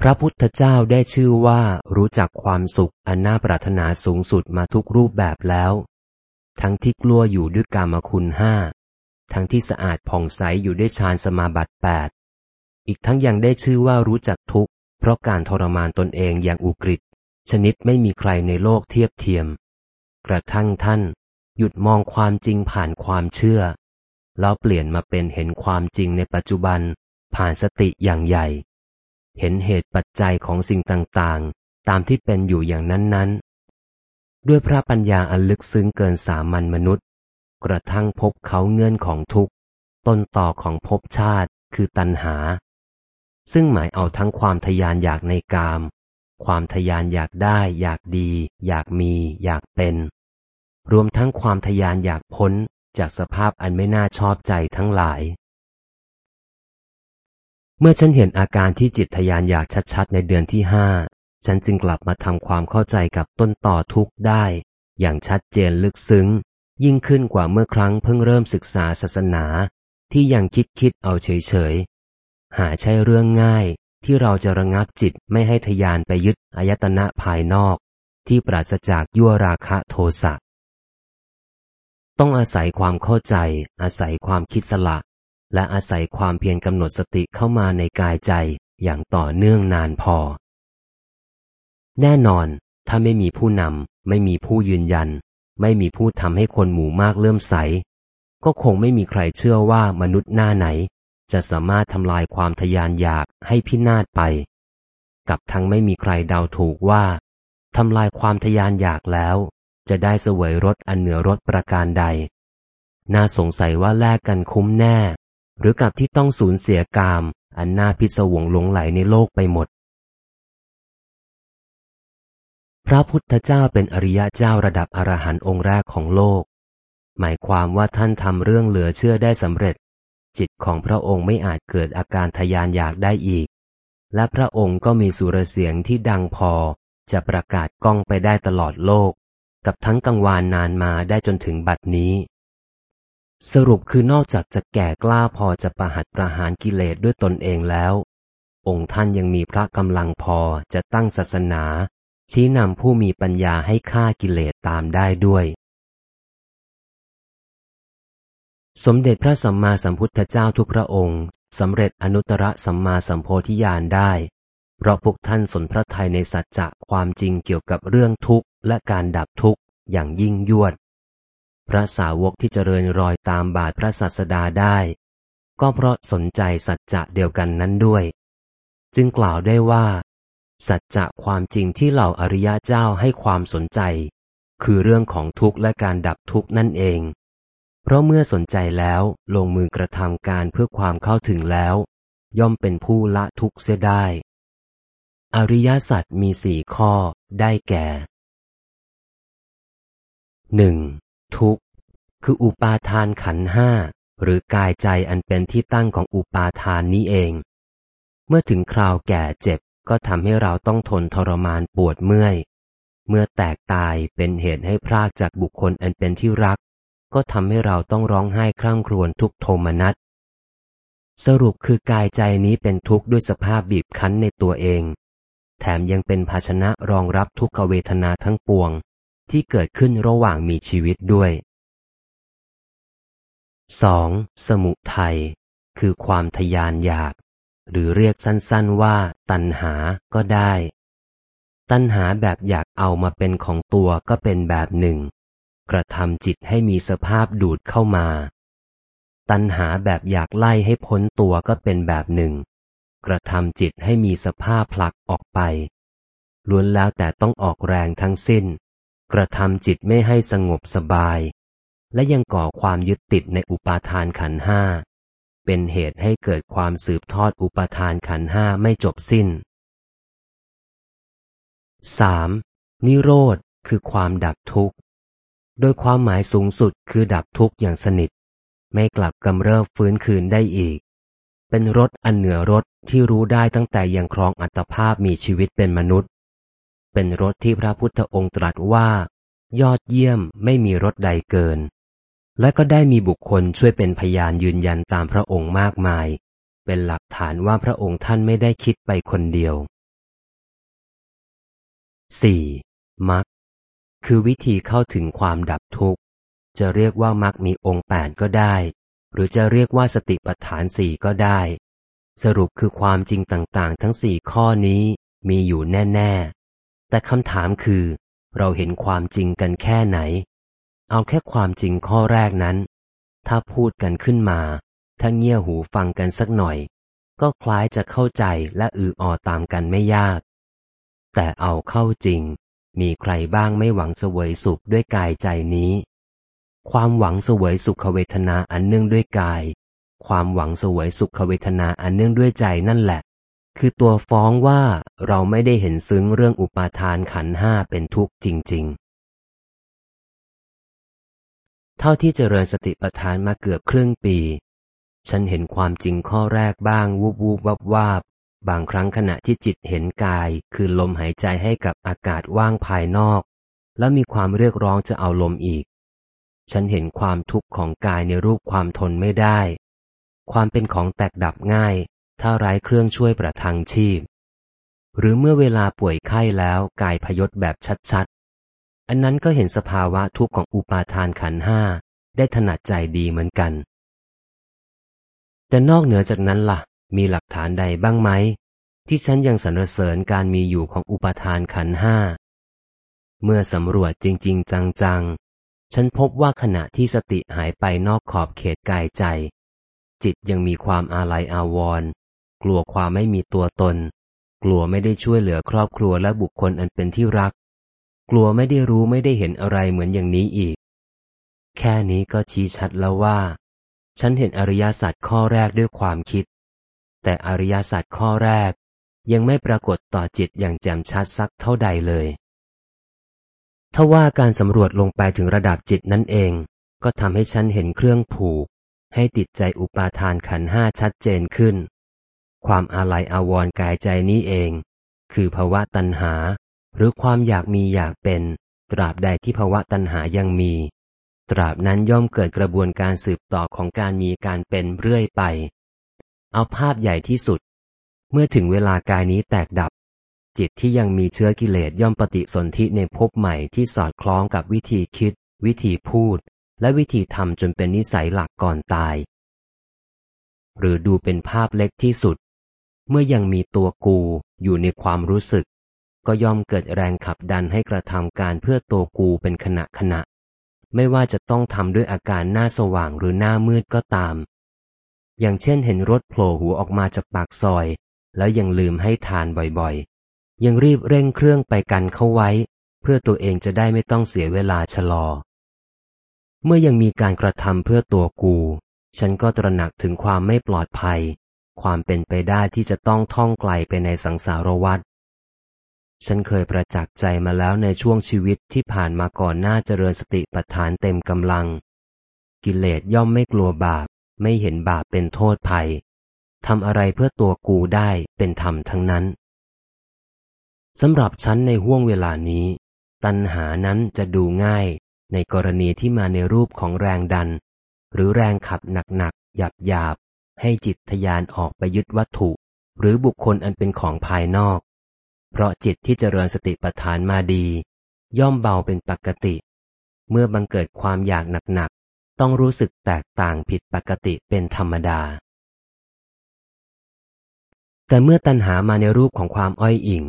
พระพุทธเจ้าได้ชื่อว่ารู้จักความสุขอันน่าปรารถนาสูงสุดมาทุกรูปแบบแล้ว ทั้งที่กลัวอยู่ด้วยกามคุณห้าทั้งที่สะอาดผ่องใสอยู่ด้วยฌานสมาบัติแปดอีกทั้งยังได้ชื่อว่ารู้จักทุกข์ เพราะการทรมานตนเองอย่างอุกฤษชนิดไม่มีใครในโลกเทียบเทียม กระทั่งท่าน หยุดมองความจริงผ่านความเชื่อ แล้วเปลี่ยนมาเป็นเห็นความจริงในปัจจุบันผ่านสติอย่างใหญ่ เห็นเหตุปัจจัยของสิ่งต่างๆ ตามที่เป็นอยู่อย่างนั้นๆ ด้วยพระปัญญาอันลึกซึ้งเกินสามัญมนุษย์ กระทั่งพบเขาเงื่อนของทุกข์ ต้นต่อของภพชาติคือตัณหา ซึ่งหมายเอาทั้งความทยานอยากในกาม ความทยานอยากได้ อยากดี อยากมี อยากเป็น รวมทั้งความทยานอยากพ้นจากสภาพอันไม่น่าชอบใจทั้งหลาย เมื่อฉันเห็นอาการที่จิตทยานอยากชัดๆ ในเดือนที่ห้า ฉันจึงกลับมาทำความเข้าใจกับต้นต่อทุกข์ได้ อย่างชัดเจนลึกซึ้ง ยิ่งขึ้นกว่าเมื่อครั้งเพิ่งเริ่มศึกษาศาสนา ที่ยังคิดคิดเอาเฉยๆ หาใช่เรื่องง่ายที่เราจะระงับจิตไม่ให้ทยานไปยึดอายตนะภายนอก ที่ปราศจากยั่วราคะโทสะต้องอาศัยความเข้าใจ อาศัยความคิดสละ และอาศัยความเพียรกำหนดสติเข้ามาในกายใจอย่างต่อเนื่องนานพอ แน่นอน ถ้าไม่มีผู้นำไม่มีผู้ยืนยัน ไม่มีผู้ทำให้คนหมู่มากเลื่มใส ก็คงไม่มีใครเชื่อว่ามนุษย์หน้าไหน จะสามารถทำลายความทยานอยากให้พินาศไป กับทั้งไม่มีใครเดาถูกว่าทำลายความทยานอยากแล้ว จะได้เสวยรสอันเหนือรสประการใด น่าสงสัยว่าแลกกันคุ้มแน่ หรือกับที่ต้องสูญเสียกาม อันน่าพิศวงหลงไหลในโลกไปหมด พระพุทธเจ้าเป็นอริยะเจ้าระดับอรหันต์องค์แรกของโลก หมายความว่าท่านทำเรื่องเหลือเชื่อได้สำเร็จ จิตของพระองค์ไม่อาจเกิดอาการทยานอยากได้อีก และพระองค์ก็มีสุรเสียงที่ดังพอ จะประกาศก้องไปได้ตลอดโลก กับทั้งกังวานนานมาได้จนถึงบัดนี้ สรุปคือนอกจากจะแก่กล้าพอจะประหัตประหารกิเลสด้วยตนเองแล้ว องค์ท่านยังมีพระกำลังพอจะตั้งศาสนา ชี้นำผู้มีปัญญาให้ฆ่ากิเลสตามได้ด้วย สมเด็จพระสัมมาสัมพุทธเจ้าทุกพระองค์สำเร็จอนุตตรสัมมาสัมโพธิญาณได้ เพราะพวกท่านสนพระทัยในสัจจะความจริงเกี่ยวกับเรื่องทุกข์และการดับทุกข์อย่างยิ่งยวด พระสาวกที่เจริญรอยตามบาทพระสัสดาได้ ก็เพราะสนใจสัจจะเดียวกันนั้นด้วย จึงกล่าวได้ว่า สัจจะความจริงที่เหล่าอริยะเจ้าให้ความสนใจ คือเรื่องของทุกข์และการดับทุกข์นั่นเอง เพราะเมื่อสนใจแล้วลงมือกระทำการเพื่อความเข้าถึงแล้ว ย่อมเป็นผู้ละทุกข์เสียได้อริยสัจมีสี่ข้อได้แก่หนึ่ง ทุกข์ คืออุปาทานขันห้าหรือกายใจอันเป็นที่ตั้งของอุปาทานนี้เอง เมื่อถึงคราวแก่เจ็บก็ทำให้เราต้องทนทรมานปวดเมื่อย เมื่อแตกตายเป็นเหตุให้พรากจากบุคคลอันเป็นที่รัก ก็ทำให้เราต้องร้องไห้คร่ำครวญทุกโทมนัส สรุปคือกายใจนี้เป็นทุกข์ด้วยสภาพบีบคั้นในตัวเอง แถมยังเป็นภาชนะรองรับทุกขเวทนาทั้งปวง ที่เกิดขึ้นระหว่างมีชีวิตด้วย 2. สมุทัยคือความทยานอยาก หรือเรียกสั้นๆว่า ตัณหาก็ได้ ตัณหาแบบอยากเอามาเป็นของตัวก็เป็นแบบหนึ่ง กระทำจิตให้มีสภาพดูดเข้ามา ตัณหาแบบอยากไล่ให้พ้นตัวก็เป็นแบบหนึ่ง กระทำจิตให้มีสภาพผลักออกไปล้วนแล้วแต่ต้องออกแรงทั้งสิ้น กระทำจิตไม่ให้สงบสบาย และยังก่อความยึดติดในอุปาทานขันห้า เป็นเหตุให้เกิดความสืบทอดอุปาทานขันห้าไม่จบสิ้น 3. นิโรธคือความดับทุกข์ โดยความหมายสูงสุดคือดับทุกข์อย่างสนิท ไม่กลับกำเริบฟื้นคืนได้อีก เป็นรถอันเหนือรถที่รู้ได้ตั้งแต่ยังครองอัตภาพมีชีวิตเป็นมนุษย์ เป็นรถที่พระพุทธองค์ตรัสว่า ยอดเยี่ยมไม่มีรถใดเกิน และก็ได้มีบุคคลช่วยเป็นพยานยืนยันตามพระองค์มากมาย เป็นหลักฐานว่าพระองค์ท่านไม่ได้คิดไปคนเดียว 4. มักคือวิธีเข้าถึงความดับทุกข์ จะเรียกว่ามักมีองค์แปดก็ได้ หรือจะเรียกว่าสติปัฏฐานสี่ก็ได้ สรุปคือความจริงต่างๆ ทั้งสี่ข้อนี้มีอยู่แน่ๆ แต่คำถามคือ เราเห็นความจริงกันแค่ไหน เอาแค่ความจริงข้อแรกนั้น ถ้าพูดกันขึ้นมา ถ้าเงี่ยหูฟังกันสักหน่อย ก็คล้ายจะเข้าใจและอือออตามกันไม่ยาก แต่เอาเข้าจริง มีใครบ้างไม่หวังเสวยสุขด้วยกายใจนี้ ความหวังเสวยสุขเวทนาอันเนื่องด้วยกาย ความหวังเสวยสุขเวทนาอันเนื่องด้วยใจนั่นแหละ คือตัวฟ้องว่าเราไม่ได้เห็นซึ้งเรื่องอุปาทานขันห้าเป็นทุกข์จริง ๆ เท่าที่เจริญสติปัฏฐานมาเกือบครึ่งปี ฉันเห็นความจริงข้อแรกบ้างวูบวูบวับวาบบางครั้งขณะที่จิตเห็นกาย คือลมหายใจให้กับอากาศว่างภายนอก แล้วมีความเรียกร้องจะเอาลมอีก ฉันเห็นความทุกข์ของกายในรูปความทนไม่ได้ ความเป็นของแตกดับง่าย ถ้าไร้เครื่องช่วยประทังชีพ หรือเมื่อเวลาป่วยไข้แล้วกายพยศแบบชัดๆ อันนั้นก็เห็นสภาวะทุกข์ของอุปาทานขันห้าได้ถนัดใจดีเหมือนกัน แต่นอกเหนือจากนั้นละ่ะ มีหลักฐานใดบ้างไหม ที่ฉันยังสรรเสริญการมีอยู่ของอุปาทานขันห้าเมื่อสำรวจจริง ๆ จังๆ ฉันพบว่าขณะที่สติหายไปนอกขอบเขตกายใจ จิตยังมีความอาลัยอาวรณ์ กลัวความไม่มีตัวตน กลัวไม่ได้ช่วยเหลือครอบครัวและบุคคลอันเป็นที่รัก กลัวไม่ได้รู้ไม่ได้เห็นอะไรเหมือนอย่างนี้อีก แค่นี้ก็ชี้ชัดแล้วว่า ฉันเห็นอริยสัจข้อแรกด้วยความคิด แต่อริยสัจข้อแรกยังไม่ปรากฏต่อจิตอย่างแจ่มชัดสักเท่าใดเลยถ้าว่าการสำรวจลงไปถึงระดับจิตนั่นเอง ก็ทำให้ฉันเห็นเครื่องผูก ให้ติดใจอุปาทานขันห้าชัดเจนขึ้น ความอาลัยอาวรณ์กายใจนี้เอง คือภาวะตัณหา หรือความอยากมีอยากเป็น ตราบใดที่ภาวะตัณหายังมี ตราบนั้นย่อมเกิดกระบวนการสืบต่อของการมีการเป็นเรื่อยไป เอาภาพใหญ่ที่สุด เมื่อถึงเวลากายนี้แตกดับ จิตที่ยังมีเชื้อกิเลสย่อมปฏิสนธิในภพใหม่ที่สอดคล้องกับวิธีคิด วิธีพูด และวิธีทำจนเป็นนิสัยหลักก่อนตาย หรือดูเป็นภาพเล็กที่สุด เมื่อยังมีตัวกูอยู่ในความรู้สึก ก็ย่อมเกิดแรงขับดันให้กระทำการเพื่อตัวกูเป็นขณะขณะ ไม่ว่าจะต้องทำด้วยอาการหน้าสว่างหรือหน้ามืดก็ตาม อย่างเช่นเห็นรถโผล่หัวออกมาจากปากซอย แล้วยังลืมให้ทานบ่อยๆ ยังรีบเร่งเครื่องไปกันเข้าไว้ เพื่อตัวเองจะได้ไม่ต้องเสียเวลาชะลอ เมื่อยังมีการกระทำเพื่อตัวกู ฉันก็ตระหนักถึงความไม่ปลอดภัย ความเป็นไปได้ที่จะต้องท่องไกลไปในสังสารวัฏฉันเคยประจักษ์ใจมาแล้วในช่วงชีวิตที่ผ่านมาก่อนหน้าเจริญสติปัฏฐานเต็มกำลัง กิเลสย่อมไม่กลัวบาป ไม่เห็นบาปเป็นโทษภัยทำอะไรเพื่อตัวกูได้เป็นธรรมทั้งนั้นสำหรับฉันในห่วงเวลานี้ ตัณหานั้นจะดูง่ายในกรณีที่มาในรูปของแรงดัน หรือแรงขับหนักๆหยาบๆ ให้จิตทยานออกไปยึดวัตถุ หรือบุคคลอันเป็นของภายนอก เพราะจิตที่เจริญสติปัฏฐานมาดี ย่อมเบาเป็นปกติ เมื่อบังเกิดความอยากหนักๆ ต้องรู้สึกแตกต่างผิดปกติเป็นธรรมดา แต่เมื่อตัณหามาในรูปของความอ้อยอิ่ง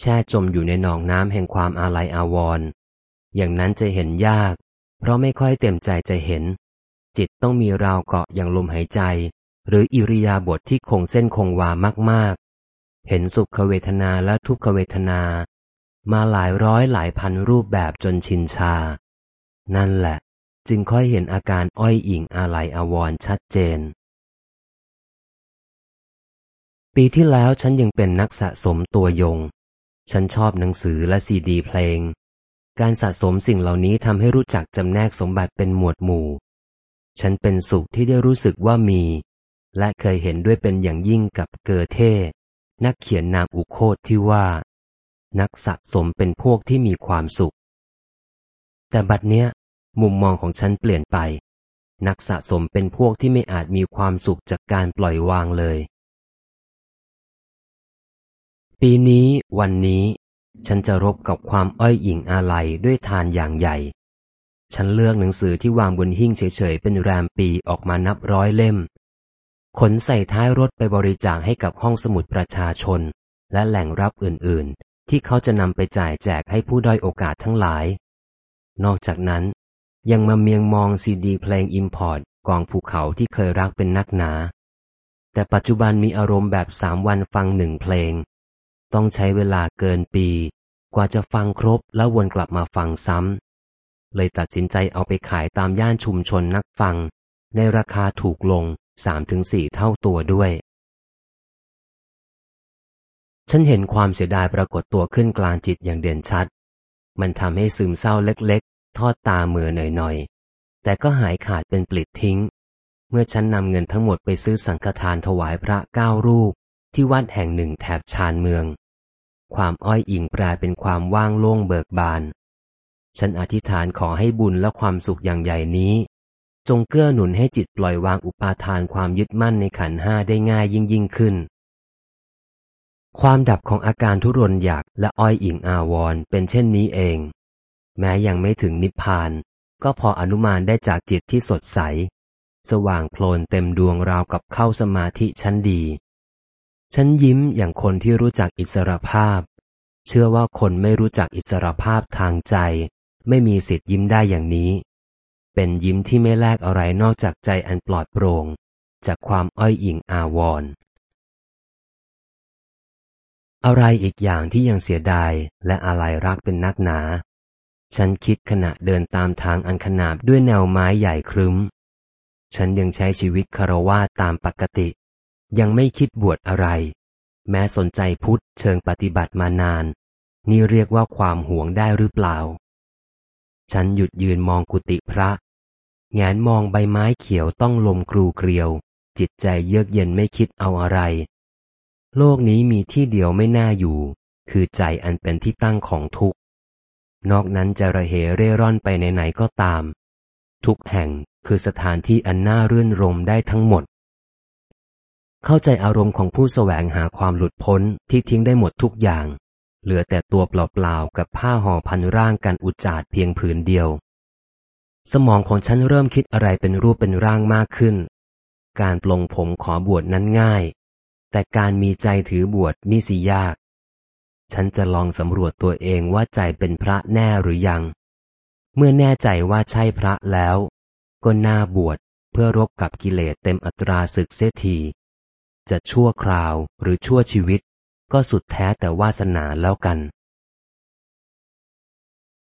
แช่จมอยู่ในหนองน้ำแห่งความอาลัยอาวรณ์อย่างนั้นจะเห็นยาก เพราะไม่ค่อยเต็มใจจะเห็น จิตต้องมีราวเกาะอย่างลมหายใจ หรืออิริยาบถทที่คงเส้นคงวามากๆ เห็นสุขเวทนาและทุกขเวทนา มาหลายร้อยหลายพันรูปแบบจนชินชา นั่นแหละ จึงค่อยเห็นอาการอ้อยอิงอาลัยอาวรชัดเจน ปีที่แล้วฉันยังเป็นนักสะสมตัวยง ฉันชอบหนังสือและซีดีเพลง การสะสมสิ่งเหล่านี้ทำให้รู้จักจำแนกสมบัติเป็นหมวดหมู่ ฉันเป็นสุขที่ได้รู้สึกว่ามี และเคยเห็นด้วยเป็นอย่างยิ่งกับเกอเท่ นักเขียนนามอุโคตที่ว่า นักสะสมเป็นพวกที่มีความสุข แต่บัดเนี้ย มุมมองของฉันเปลี่ยนไป นักสะสมเป็นพวกที่ไม่อาจมีความสุขจากการปล่อยวางเลย ปีนี้ วันนี้ ฉันจะรบกับความอ้อยอิงอาลัยด้วยทานอย่างใหญ่ฉันเลือกหนังสือที่วางบนหิ้งเฉยๆ เป็นแรมปีออกมานับร้อยเล่ม ขนใส่ท้ายรถไปบริจาคให้กับห้องสมุดประชาชน และแหล่งรับอื่น ๆ ที่เขาจะนำไปจ่ายแจกให้ผู้ด้อยโอกาสทั้งหลาย นอกจากนั้น ยังมาเมียงมองซีดีเพลง import กองภูเขาที่เคยรักเป็นนักหนา แต่ปัจจุบันมีอารมณ์แบบสามวันฟังหนึ่งเพลง ต้องใช้เวลาเกินปี กว่าจะฟังครบแล้ววนกลับมาฟังซ้ำเลยตัดสินใจเอาไปขายตามย่านชุมชนนักฟัง ในราคาถูกลง สามถึงสี่เท่าตัวด้วย ฉันเห็นความเสียดายปรากฏตัวขึ้นกลางจิตอย่างเด่นชัด มันทำให้ซึมเศร้าเล็กๆ ทอดตาเมือหน่อยๆ แต่ก็หายขาดเป็นปลิดทิ้ง เมื่อฉันนำเงินทั้งหมดไปซื้อสังฆทานถวายพระเก้ารูป ที่วัดแห่งหนึ่งแถบชานเมือง ความอ้อยอิงแปลเป็นความว่างโล่งเบิกบานฉันอธิษฐานขอให้บุญและความสุขอย่างใหญ่นี้ จงเกื้อหนุนให้จิตปล่อยวางอุปาทานความยึดมั่นในขันห้าได้ง่ายยิ่งยิ่งขึ้น ความดับของอาการทุรนอยากและอ้อยอิงอาวรเป็นเช่นนี้เอง แม้ยังไม่ถึงนิพพาน ก็พออนุมานได้จากจิตที่สดใส สว่างโพลนเต็มดวงราวกับเข้าสมาธิชั้นดี ฉันยิ้มอย่างคนที่รู้จักอิสรภาพ เชื่อว่าคนไม่รู้จักอิสรภาพทางใจ ไม่มีสิทธิ์ยิ้มได้อย่างนี้ เป็นยิ้มที่ไม่แลกอะไรนอกจากใจอันปลอดโปร่ง จากความอ้อยอิงอาวรอะไรอีกอย่างที่ยังเสียดายและอะไรรักเป็นนักหนา ฉันคิดขณะเดินตามทางอันขนาบด้วยแนวไม้ใหญ่ครึ้ม ฉันยังใช้ชีวิตคารวาตามปกติ ยังไม่คิดบวชอะไร แม้สนใจพุทธเชิงปฏิบัติมานาน นี่เรียกว่าความหวงได้หรือเปล่า ฉันหยุดยืนมองกุฏิพระ แงนมองใบไม้เขียวต้องลมกรูเกลียว จิตใจเยือกเย็นไม่คิดเอาอะไร โลกนี้มีที่เดียวไม่น่าอยู่ คือใจอันเป็นที่ตั้งของทุกข์ นอกนั้นจะระเหเร่ร่อนไปไหนๆก็ตาม ทุกแห่งคือสถานที่อันน่ารื่นรมได้ทั้งหมด เข้าใจอารมณ์ของผู้แสวงหาความหลุดพ้นที่ทิ้งได้หมดทุกอย่าง เหลือแต่ตัวเปล่าๆกับผ้าห่อพันร่างกันอุจจาดเพียงผืนเดียว สมองของฉันเริ่มคิดอะไรเป็นรูปเป็นร่างมากขึ้น การปลงผมขอบวชนั้นง่าย แต่การมีใจถือบวชนี่สิยาก ฉันจะลองสำรวจตัวเองว่าใจเป็นพระแน่หรือยัง เมื่อแน่ใจว่าใช่พระแล้ว ก็น่าบวชเพื่อรบกับกิเลสเต็มอัตราศึกเสียทีจะชั่วคราวหรือชั่วชีวิต ก็สุดแท้แต่วาสนาแล้วกัน